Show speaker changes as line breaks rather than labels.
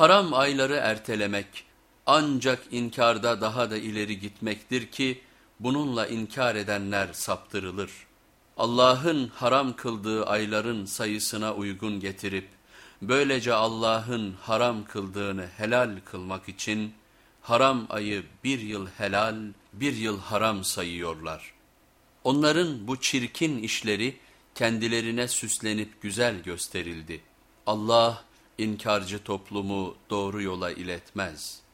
Haram ayları ertelemek ancak inkarda daha da ileri gitmektir ki bununla inkar edenler saptırılır. Allah'ın haram kıldığı ayların sayısına uygun getirip böylece Allah'ın haram kıldığını helal kılmak için haram ayı bir yıl helal bir yıl haram sayıyorlar. Onların bu çirkin işleri kendilerine süslenip güzel gösterildi. Allah inkarcı toplumu doğru yola iletmez.''